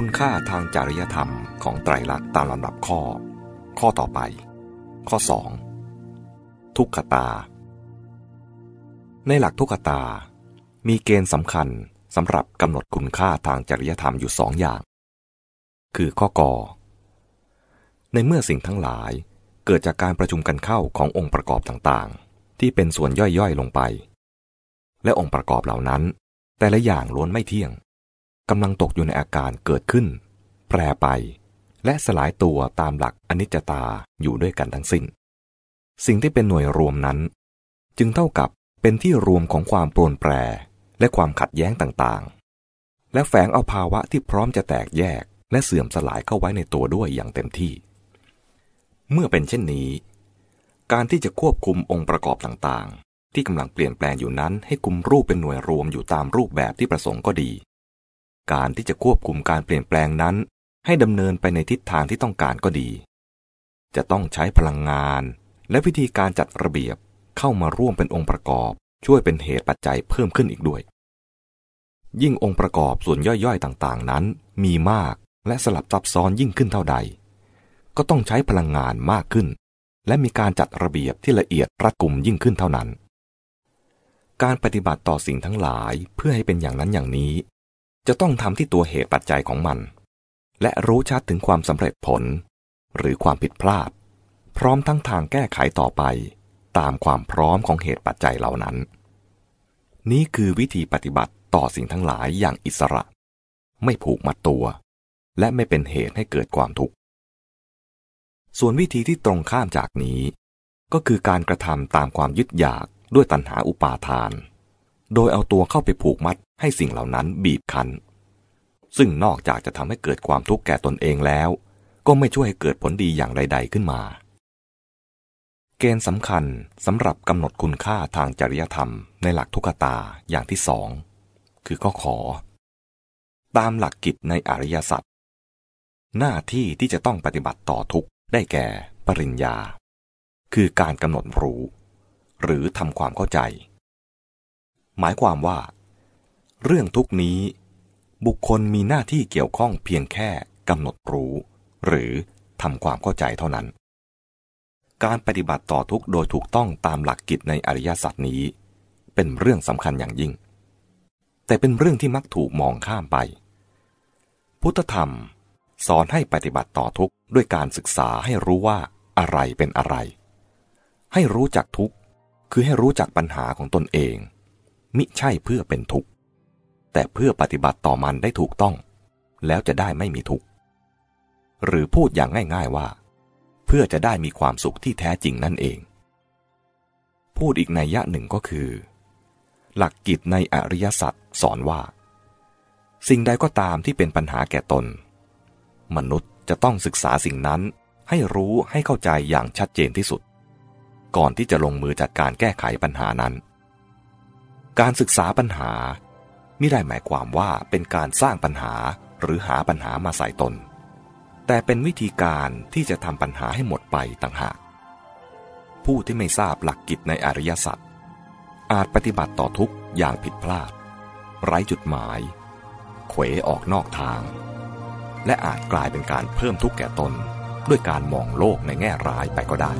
คุณค่าทางจริยธรรมของไตรลักษณ์ตามลำดับข้อ ข้อต่อไป ข้อ 2 ทุกขตา ในหลักทุกขตา มีเกณฑ์สำคัญสำหรับกำหนดคุณค่าทางจริยธรรมอยู่สองอย่าง คือข้อกอในเมื่อสิ่งทั้งหลายเกิดจากการประชุมกันเข้าขององค์ประกอบต่างๆ ที่เป็นส่วนย่อยๆลงไป และองค์ประกอบเหล่านั้น แต่ละอย่างล้วนไม่เที่ยง กำลังตกอยู่ในอาการเกิดขึ้น แปรไป และสลายตัวตามหลักอนิจจตาอยู่ด้วยกันทั้งสิ้น สิ่งที่เป็นหน่วยรวมนั้น จึงเท่ากับเป็นที่รวมของความปรนแปรและความขัดแย้งต่างๆ และแฝงเอาภาวะที่พร้อมจะแตกแยกและเสื่อมสลายเข้าไว้ในตัวด้วยอย่างเต็มที่ เมื่อเป็นเช่นนี้ การที่จะควบคุมองค์ประกอบต่างๆ ที่กำลังเปลี่ยนแปลงอยู่นั้นให้คุมรูปเป็นหน่วยรวมอยู่ตามรูปแบบที่ประสงค์ก็ดี การที่จะควบคุมการเปลี่ยนแปลงนั้น ให้ดำเนินไปในทิศทางที่ต้องการก็ดี จะต้องใช้พลังงาน และวิธีการจัดระเบียบเข้ามาร่วมเป็นองค์ประกอบ ช่วยเป็นเหตุปัจจัยเพิ่มขึ้นอีกด้วย ยิ่งองค์ประกอบส่วนย่อยๆต่างๆ นั้น มีมากและสลับซับซ้อนยิ่งขึ้นเท่าใด ก็ต้องใช้พลังงานมากขึ้น และมีการจัดระเบียบที่ละเอียดรัดกุมยิ่งขึ้นเท่านั้นการปฏิบัติต่อสิ่งทั้งหลายเพื่อให้เป็นอย่างนั้นอย่างนี้ จะต้องทำที่ตัวเหตุปัจจัยของมัน และรู้ชัดถึงความสำเร็จผล หรือความผิดพลาด พร้อมทั้งทางแก้ไขต่อไป ตามความพร้อมของเหตุปัจจัยเหล่านั้น นี้คือวิธีปฏิบัติต่อสิ่งทั้งหลายอย่างอิสระ ไม่ผูกมัดตัว และไม่เป็นเหตุให้เกิดความทุกข์ ส่วนวิธีที่ตรงข้ามจากนี้ ก็คือการกระทำตามความยึดอยากด้วยตัณหาอุปาทาน โดยเอาตัวเข้าไปผูกมัด ให้สิ่งเหล่านั้นบีบคั้น ซึ่งนอกจากจะทำให้เกิดความทุกข์แก่ตนเองแล้ว ก็ไม่ช่วยให้เกิดผลดีอย่างใด ๆขึ้นมา เกณฑ์สำคัญสำหรับกำหนดคุณค่าทางจริยธรรมในหลักทุกตาอย่างที่สองคือข้อขอ ตามหลักกิจในอริยสัจหน้าที่ที่จะต้องปฏิบัติต่อทุกได้แก่ปริญญา คือการกำหนดรู้ หรือทำความเข้าใจ หมายความว่า เรื่องทุกนี้ บุคคลมีหน้าที่เกี่ยวข้องเพียงแค่กำหนดรู้ หรือทำความเข้าใจเท่านั้น การปฏิบัติต่อทุกโดยถูกต้องตามหลักกิจในอริยสัจนี้ เป็นเรื่องสำคัญอย่างยิ่ง แต่เป็นเรื่องที่มักถูกมองข้ามไป พุทธธรรมสอนให้ปฏิบัติต่อทุกด้วยการศึกษาให้รู้ว่าอะไรเป็นอะไร ให้รู้จักทุกคือให้รู้จักปัญหาของตนเอง มิใช่เพื่อเป็นทุกข์ แต่เพื่อปฏิบัติต่อมันได้ถูกต้อง แล้วจะได้ไม่มีทุกข์ หรือพูดอย่างง่ายๆว่า เพื่อจะได้มีความสุขที่แท้จริงนั่นเอง พูดอีกในยะหนึ่งก็คือ หลักกิจในอริยสัจสอนว่า สิ่งใดก็ตามที่เป็นปัญหาแก่ตน มนุษย์จะต้องศึกษาสิ่งนั้นให้รู้ให้เข้าใจอย่างชัดเจนที่สุด ก่อนที่จะลงมือจัดการแก้ไขปัญหานั้น การศึกษาปัญหา ไม่ได้หมายความว่าเป็นการสร้างปัญหาหรือหาปัญหามาใส่ตน แต่เป็นวิธีการที่จะทำปัญหาให้หมดไปต่างหาก ผู้ที่ไม่ทราบหลักกิจในอริยสัจอาจปฏิบัติต่อทุกอย่างผิดพลาด ไร้จุดหมาย เขวออกนอกทาง และอาจกลายเป็นการเพิ่มทุกข์แก่ตนด้วยการมองโลกในแง่ร้ายไปก็ได้